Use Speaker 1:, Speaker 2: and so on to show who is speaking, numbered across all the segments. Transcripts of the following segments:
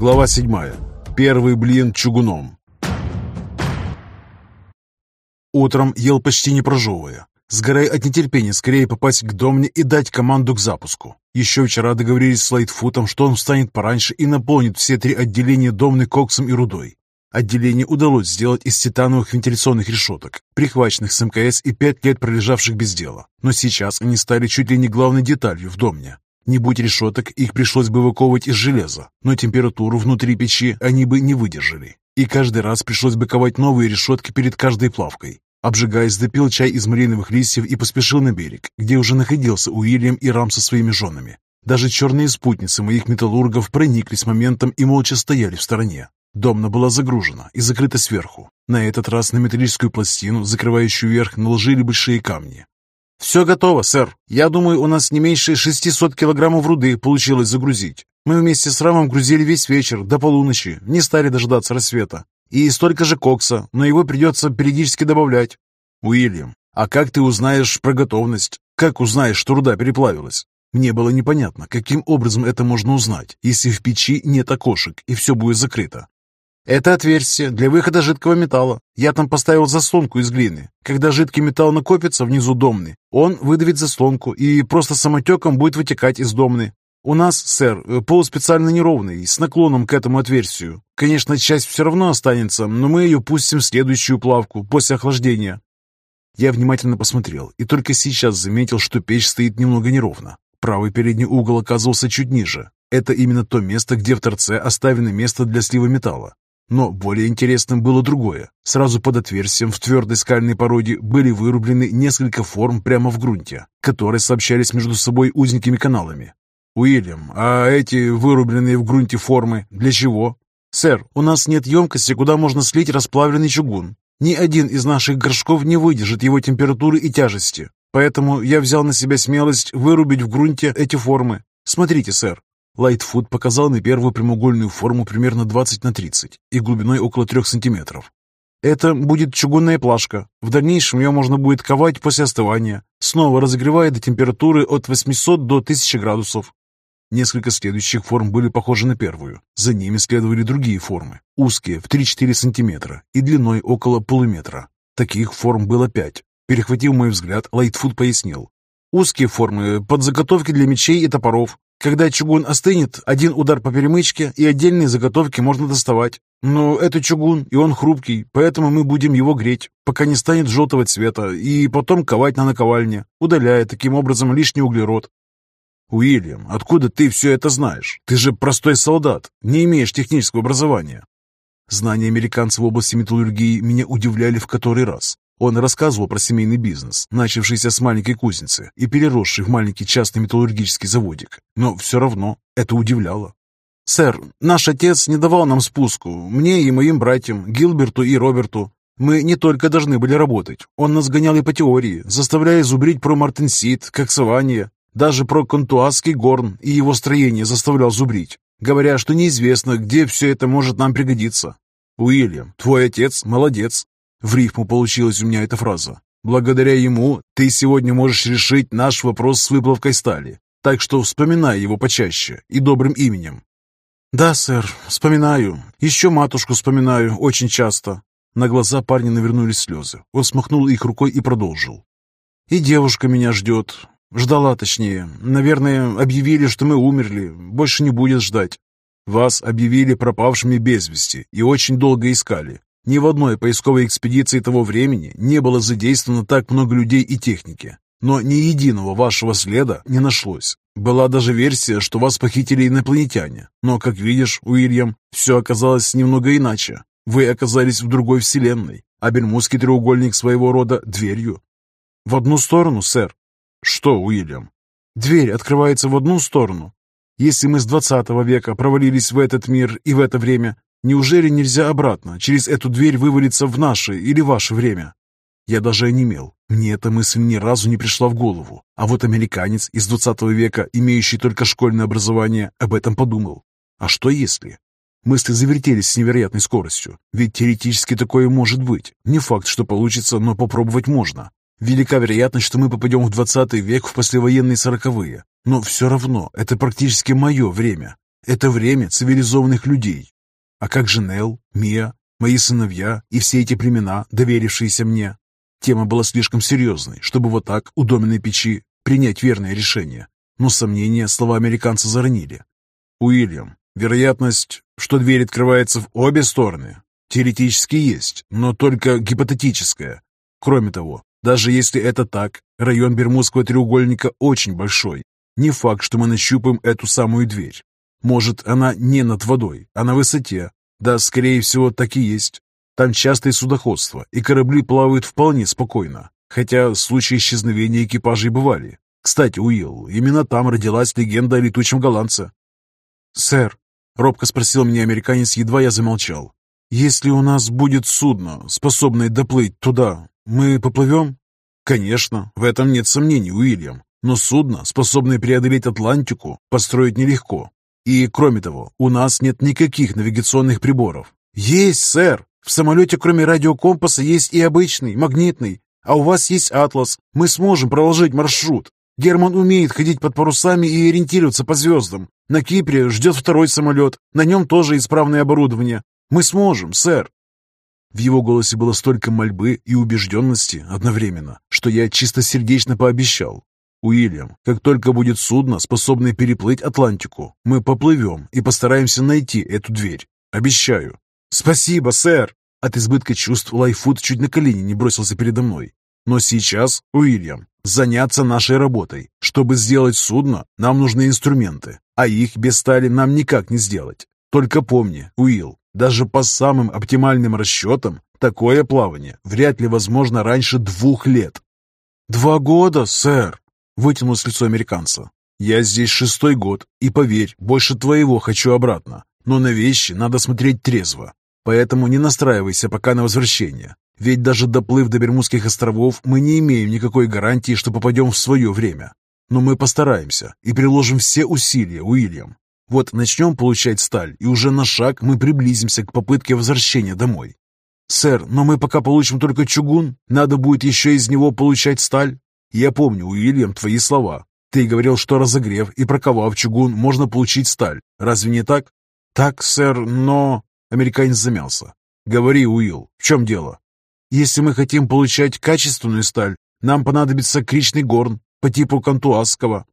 Speaker 1: Глава 7. Первый блин чугуном. Утром ел почти не прожевывая, сгорая от нетерпения скорее попасть к Домне и дать команду к запуску. Еще вчера договорились с Лайтфутом, что он встанет пораньше и наполнит все три отделения Домны коксом и рудой. Отделение удалось сделать из титановых вентиляционных решеток, прихваченных с МКС и пять лет пролежавших без дела. Но сейчас они стали чуть ли не главной деталью в Домне. Не будь решеток, их пришлось бы выковывать из железа, но температуру внутри печи они бы не выдержали. И каждый раз пришлось бы ковать новые решетки перед каждой плавкой. Обжигаясь, допил чай из малиновых листьев и поспешил на берег, где уже находился Уильям и Рам со своими женами. Даже черные спутницы моих металлургов прониклись моментом и молча стояли в стороне. Домна была загружена и закрыта сверху. На этот раз на металлическую пластину, закрывающую верх, наложили большие камни. «Все готово, сэр. Я думаю, у нас не меньше 600 килограммов руды получилось загрузить. Мы вместе с Рамом грузили весь вечер, до полуночи, не стали дожидаться рассвета. И столько же кокса, но его придется периодически добавлять». «Уильям, а как ты узнаешь про готовность? Как узнаешь, что руда переплавилась?» Мне было непонятно, каким образом это можно узнать, если в печи нет окошек и все будет закрыто. Это отверстие для выхода жидкого металла. Я там поставил заслонку из глины. Когда жидкий металл накопится внизу домны, он выдавит заслонку и просто самотеком будет вытекать из домны. У нас, сэр, пол специально неровный, с наклоном к этому отверстию. Конечно, часть все равно останется, но мы ее пустим в следующую плавку, после охлаждения. Я внимательно посмотрел и только сейчас заметил, что печь стоит немного неровно. Правый передний угол оказывался чуть ниже. Это именно то место, где в торце оставлено место для слива металла. Но более интересным было другое. Сразу под отверстием в твердой скальной породе были вырублены несколько форм прямо в грунте, которые сообщались между собой узенькими каналами. «Уильям, а эти вырубленные в грунте формы для чего?» «Сэр, у нас нет емкости, куда можно слить расплавленный чугун. Ни один из наших горшков не выдержит его температуры и тяжести. Поэтому я взял на себя смелость вырубить в грунте эти формы. Смотрите, сэр, Лайтфуд показал на первую прямоугольную форму примерно 20 на 30 и глубиной около 3 сантиметров. Это будет чугунная плашка. В дальнейшем ее можно будет ковать после остывания, снова разогревая до температуры от 800 до 1000 градусов. Несколько следующих форм были похожи на первую. За ними следовали другие формы, узкие, в 3-4 сантиметра и длиной около полуметра. Таких форм было пять. Перехватив мой взгляд, Лайтфуд пояснил. Узкие формы под заготовки для мечей и топоров, когда чугун остынет, один удар по перемычке, и отдельные заготовки можно доставать. Но это чугун, и он хрупкий, поэтому мы будем его греть, пока не станет желтого цвета, и потом ковать на наковальне, удаляя таким образом лишний углерод. «Уильям, откуда ты все это знаешь? Ты же простой солдат, не имеешь технического образования». Знания американцев в области металлургии меня удивляли в который раз. Он рассказывал про семейный бизнес, начавшийся с маленькой кузницы и переросший в маленький частный металлургический заводик. Но все равно это удивляло. «Сэр, наш отец не давал нам спуску, мне и моим братьям, Гилберту и Роберту. Мы не только должны были работать, он нас гонял и по теории, заставляя зубрить про мартенсит, коксование, даже про контуазский горн и его строение заставлял зубрить, говоря, что неизвестно, где все это может нам пригодиться. Уильям, твой отец молодец, в рифму получилась у меня эта фраза. Благодаря ему ты сегодня можешь решить наш вопрос с выплавкой стали. Так что вспоминай его почаще и добрым именем. Да, сэр, вспоминаю. Еще матушку вспоминаю очень часто. На глаза парня навернулись слезы. Он смахнул их рукой и продолжил. И девушка меня ждет. Ждала, точнее. Наверное, объявили, что мы умерли. Больше не будет ждать. Вас объявили пропавшими без вести и очень долго искали. Ни в одной поисковой экспедиции того времени не было задействовано так много людей и техники. Но ни единого вашего следа не нашлось. Была даже версия, что вас похитили инопланетяне. Но, как видишь, Уильям, все оказалось немного иначе. Вы оказались в другой вселенной, а Бермудский треугольник своего рода дверью. В одну сторону, сэр. Что, Уильям? Дверь открывается в одну сторону. Если мы с 20 века провалились в этот мир и в это время, Неужели нельзя обратно, через эту дверь вывалиться в наше или ваше время? Я даже онемел. Мне эта мысль ни разу не пришла в голову. А вот американец из 20 века, имеющий только школьное образование, об этом подумал. А что если? Мысли завертелись с невероятной скоростью. Ведь теоретически такое может быть. Не факт, что получится, но попробовать можно. Велика вероятность, что мы попадем в 20 век в послевоенные сороковые. Но все равно это практически мое время. Это время цивилизованных людей. А как же Нел, Мия, мои сыновья и все эти племена, доверившиеся мне? Тема была слишком серьезной, чтобы вот так, у доменной печи, принять верное решение. Но сомнения слова американца заронили. Уильям, вероятность, что дверь открывается в обе стороны, теоретически есть, но только гипотетическая. Кроме того, даже если это так, район Бермудского треугольника очень большой. Не факт, что мы нащупаем эту самую дверь. Может, она не над водой, а на высоте. Да, скорее всего, так и есть. Там частое судоходство, и корабли плавают вполне спокойно. Хотя случаи исчезновения экипажей бывали. Кстати, Уилл, именно там родилась легенда о летучем голландце. «Сэр», — робко спросил меня американец, едва я замолчал, «если у нас будет судно, способное доплыть туда, мы поплывем?» «Конечно, в этом нет сомнений, Уильям. Но судно, способное преодолеть Атлантику, построить нелегко. И, кроме того, у нас нет никаких навигационных приборов. Есть, сэр. В самолете, кроме радиокомпаса, есть и обычный, магнитный. А у вас есть атлас. Мы сможем проложить маршрут. Герман умеет ходить под парусами и ориентироваться по звездам. На Кипре ждет второй самолет. На нем тоже исправное оборудование. Мы сможем, сэр. В его голосе было столько мольбы и убежденности одновременно, что я чистосердечно пообещал. «Уильям, как только будет судно, способное переплыть Атлантику, мы поплывем и постараемся найти эту дверь. Обещаю». «Спасибо, сэр!» От избытка чувств Лайфуд чуть на колени не бросился передо мной. «Но сейчас, Уильям, заняться нашей работой. Чтобы сделать судно, нам нужны инструменты, а их без стали нам никак не сделать. Только помни, Уилл, даже по самым оптимальным расчетам, такое плавание вряд ли возможно раньше двух лет. «Два года, сэр!» — вытянулось лицо американца. «Я здесь шестой год, и поверь, больше твоего хочу обратно. Но на вещи надо смотреть трезво. Поэтому не настраивайся пока на возвращение. Ведь даже доплыв до Бермудских островов, мы не имеем никакой гарантии, что попадем в свое время. Но мы постараемся и приложим все усилия, Уильям. Вот начнем получать сталь, и уже на шаг мы приблизимся к попытке возвращения домой. «Сэр, но мы пока получим только чугун. Надо будет еще из него получать сталь». «Я помню, Уильям, твои слова. Ты говорил, что разогрев и проковав чугун, можно получить сталь. Разве не так?» «Так, сэр, но...» Американец замялся. «Говори, Уилл, в чем дело?» «Если мы хотим получать качественную сталь, нам понадобится кричный горн по типу кантуасского.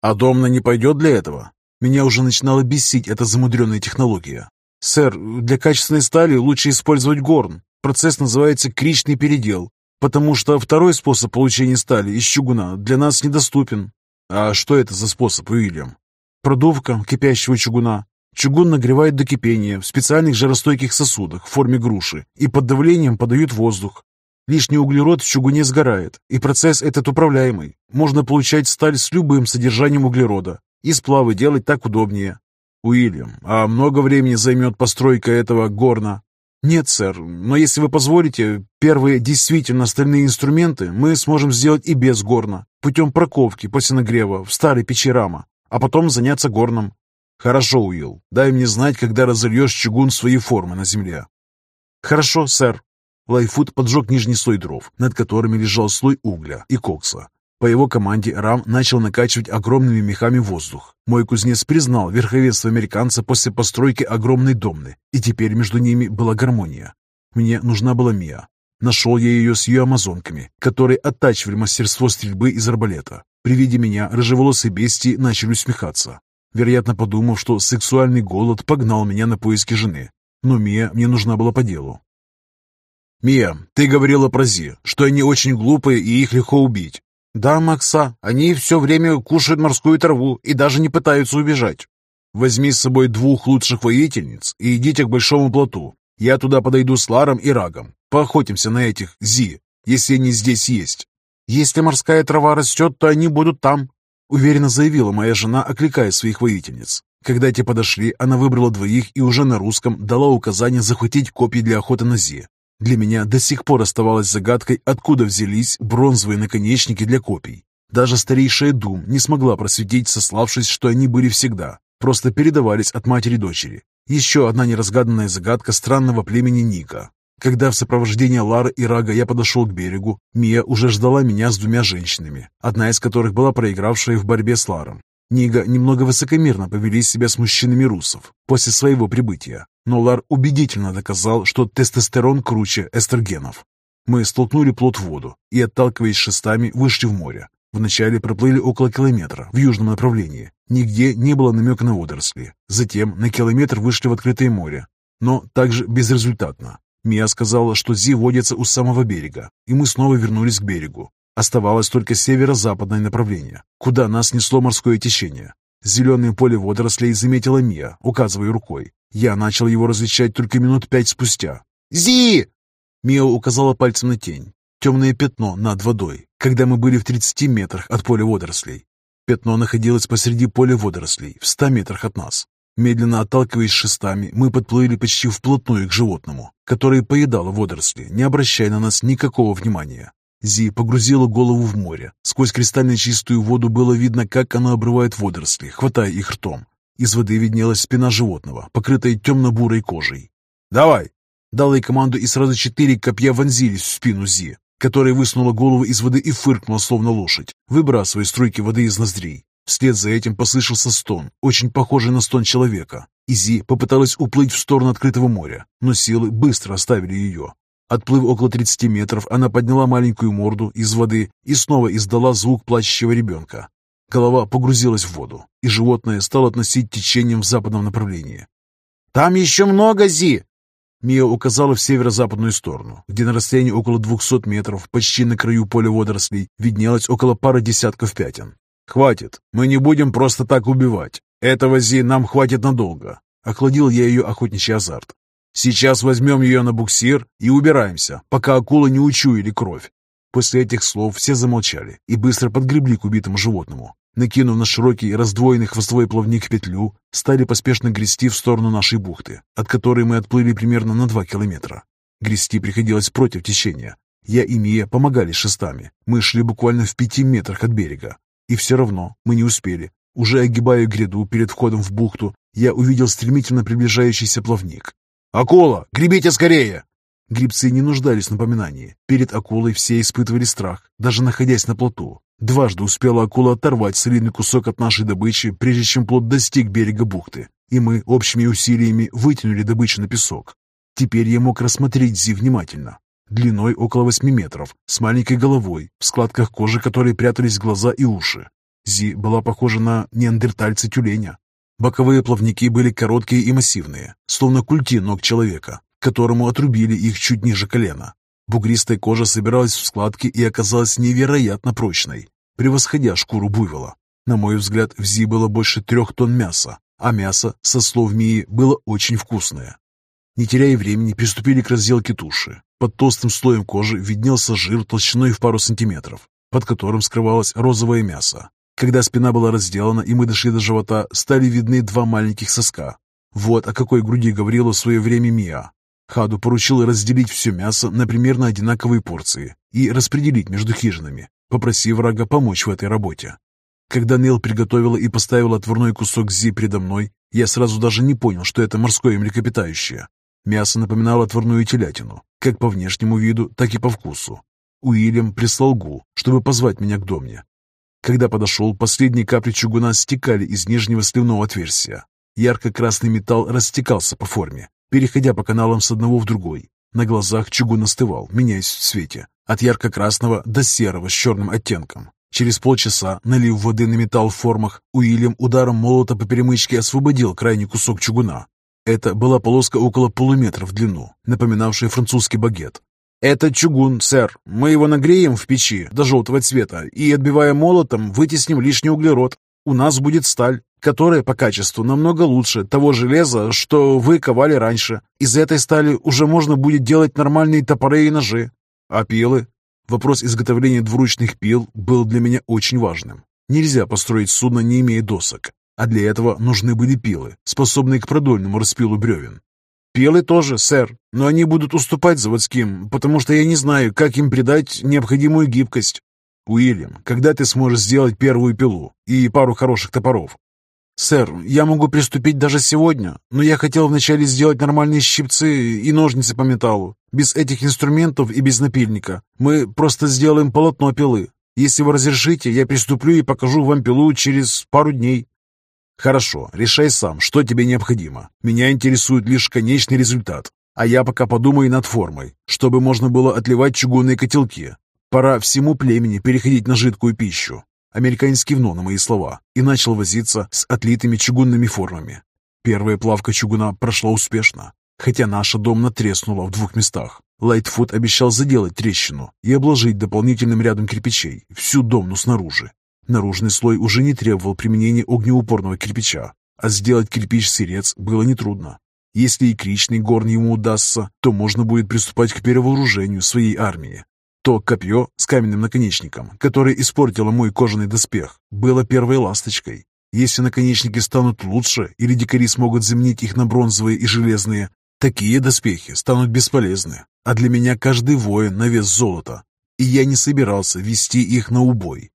Speaker 1: А Домна не пойдет для этого?» Меня уже начинала бесить эта замудренная технология. «Сэр, для качественной стали лучше использовать горн. Процесс называется кричный передел, потому что второй способ получения стали из чугуна для нас недоступен». «А что это за способ, Уильям?» «Продувка кипящего чугуна. Чугун нагревают до кипения в специальных жаростойких сосудах в форме груши и под давлением подают воздух. Лишний углерод в чугуне сгорает, и процесс этот управляемый. Можно получать сталь с любым содержанием углерода, и сплавы делать так удобнее. Уильям, а много времени займет постройка этого горна? Нет, сэр, но если вы позволите, первые действительно остальные инструменты мы сможем сделать и без горна, путем проковки после нагрева в старой печи рама, а потом заняться горном. Хорошо, Уилл, дай мне знать, когда разольешь чугун свои формы на земле. Хорошо, сэр. Лайфуд поджег нижний слой дров, над которыми лежал слой угля и кокса, по его команде Рам начал накачивать огромными мехами воздух. Мой кузнец признал верховенство американца после постройки огромной домны, и теперь между ними была гармония. Мне нужна была Мия. Нашел я ее с ее амазонками, которые оттачивали мастерство стрельбы из арбалета. При виде меня рыжеволосые бестии начали усмехаться, вероятно подумав, что сексуальный голод погнал меня на поиски жены. Но Мия мне нужна была по делу. «Мия, ты говорила про Зи, что они очень глупые и их легко убить. «Да, Макса, они все время кушают морскую траву и даже не пытаются убежать. Возьми с собой двух лучших воительниц и идите к большому плоту. Я туда подойду с Ларом и Рагом. Поохотимся на этих Зи, если они здесь есть. Если морская трава растет, то они будут там», — уверенно заявила моя жена, окликая своих воительниц. Когда те подошли, она выбрала двоих и уже на русском дала указание захватить копья для охоты на Зи. Для меня до сих пор оставалось загадкой, откуда взялись бронзовые наконечники для копий. Даже старейшая Дум не смогла просветить, сославшись, что они были всегда, просто передавались от матери дочери. Еще одна неразгаданная загадка странного племени Ника. Когда в сопровождении Лары и Рага я подошел к берегу, Мия уже ждала меня с двумя женщинами, одна из которых была проигравшая в борьбе с Ларом. Нига немного высокомерно повели себя с мужчинами русов после своего прибытия, но Лар убедительно доказал, что тестостерон круче эстрогенов. Мы столкнули плот в воду и, отталкиваясь шестами, вышли в море. Вначале проплыли около километра в южном направлении. Нигде не было намека на водоросли. Затем на километр вышли в открытое море, но также безрезультатно. Мия сказала, что Зи водится у самого берега, и мы снова вернулись к берегу. Оставалось только северо-западное направление, куда нас несло морское течение. Зеленое поле водорослей заметила Мия, указывая рукой. Я начал его различать только минут пять спустя. «Зи!» Мия указала пальцем на тень. Темное пятно над водой, когда мы были в 30 метрах от поля водорослей. Пятно находилось посреди поля водорослей, в 100 метрах от нас. Медленно отталкиваясь шестами, мы подплыли почти вплотную к животному, которое поедало водоросли, не обращая на нас никакого внимания. Зи погрузила голову в море. Сквозь кристально чистую воду было видно, как оно обрывает водоросли, хватая их ртом. Из воды виднелась спина животного, покрытая темно-бурой кожей. «Давай!» Дал ей команду, и сразу четыре копья вонзились в спину Зи, которая высунула голову из воды и фыркнула, словно лошадь, выбрасывая струйки воды из ноздрей. Вслед за этим послышался стон, очень похожий на стон человека. Изи попыталась уплыть в сторону открытого моря, но силы быстро оставили ее. Отплыв около 30 метров, она подняла маленькую морду из воды и снова издала звук плачущего ребенка. Голова погрузилась в воду, и животное стало относить течением в западном направлении. «Там еще много, Зи!» Мия указала в северо-западную сторону, где на расстоянии около 200 метров, почти на краю поля водорослей, виднелось около пары десятков пятен. «Хватит, мы не будем просто так убивать. Этого Зи нам хватит надолго». Охладил я ее охотничий азарт. «Сейчас возьмем ее на буксир и убираемся, пока акула не учуяли кровь». После этих слов все замолчали и быстро подгребли к убитому животному. Накинув на широкий раздвоенный хвостовой плавник петлю, стали поспешно грести в сторону нашей бухты, от которой мы отплыли примерно на два километра. Грести приходилось против течения. Я и Мия помогали шестами. Мы шли буквально в пяти метрах от берега. И все равно мы не успели. Уже огибая гряду перед входом в бухту, я увидел стремительно приближающийся плавник. «Акула! Гребите скорее!» Грибцы не нуждались в напоминании. Перед акулой все испытывали страх, даже находясь на плоту. Дважды успела акула оторвать солидный кусок от нашей добычи, прежде чем плот достиг берега бухты, и мы общими усилиями вытянули добычу на песок. Теперь я мог рассмотреть Зи внимательно длиной около восьми метров, с маленькой головой, в складках кожи которой прятались глаза и уши. Зи была похожа на неандертальца-тюленя. Боковые плавники были короткие и массивные, словно культи ног человека, которому отрубили их чуть ниже колена. Бугристая кожа собиралась в складки и оказалась невероятно прочной, превосходя шкуру буйвола. На мой взгляд, в Зи было больше трех тонн мяса, а мясо, со слов Мии, было очень вкусное. Не теряя времени, приступили к разделке туши. Под толстым слоем кожи виднелся жир толщиной в пару сантиметров, под которым скрывалось розовое мясо. Когда спина была разделана и мы дошли до живота, стали видны два маленьких соска. Вот о какой груди говорила в свое время Мия. Хаду поручил разделить все мясо на примерно одинаковые порции и распределить между хижинами, попросив врага помочь в этой работе. Когда Нел приготовила и поставила отварной кусок зи предо мной, я сразу даже не понял, что это морское млекопитающее. Мясо напоминало отварную телятину, как по внешнему виду, так и по вкусу. Уильям прислал Гу, чтобы позвать меня к домне. Когда подошел, последние капли чугуна стекали из нижнего сливного отверстия. Ярко-красный металл растекался по форме, переходя по каналам с одного в другой. На глазах чугун остывал, меняясь в цвете, от ярко-красного до серого с черным оттенком. Через полчаса, налив воды на металл в формах, Уильям ударом молота по перемычке освободил крайний кусок чугуна. Это была полоска около полуметра в длину, напоминавшая французский багет. «Это чугун, сэр. Мы его нагреем в печи до желтого цвета и, отбивая молотом, вытесним лишний углерод. У нас будет сталь, которая по качеству намного лучше того железа, что вы ковали раньше. Из этой стали уже можно будет делать нормальные топоры и ножи. А пилы?» Вопрос изготовления двуручных пил был для меня очень важным. Нельзя построить судно, не имея досок а для этого нужны были пилы, способные к продольному распилу бревен. Пилы тоже, сэр, но они будут уступать заводским, потому что я не знаю, как им придать необходимую гибкость. Уильям, когда ты сможешь сделать первую пилу и пару хороших топоров? «Сэр, я могу приступить даже сегодня, но я хотел вначале сделать нормальные щипцы и ножницы по металлу. Без этих инструментов и без напильника мы просто сделаем полотно пилы. Если вы разрешите, я приступлю и покажу вам пилу через пару дней». «Хорошо, решай сам, что тебе необходимо. Меня интересует лишь конечный результат. А я пока подумаю над формой, чтобы можно было отливать чугунные котелки. Пора всему племени переходить на жидкую пищу». Американец кивнул на мои слова и начал возиться с отлитыми чугунными формами. Первая плавка чугуна прошла успешно, хотя наша домна треснула в двух местах. Лайтфуд обещал заделать трещину и обложить дополнительным рядом кирпичей всю домну снаружи. Наружный слой уже не требовал применения огнеупорного кирпича, а сделать кирпич-сырец было нетрудно. Если и Кричный горн ему удастся, то можно будет приступать к перевооружению своей армии. То копье с каменным наконечником, которое испортило мой кожаный доспех, было первой ласточкой. Если наконечники станут лучше или дикари смогут заменить их на бронзовые и железные, такие доспехи станут бесполезны, а для меня каждый воин на вес золота, и я не собирался вести их на убой.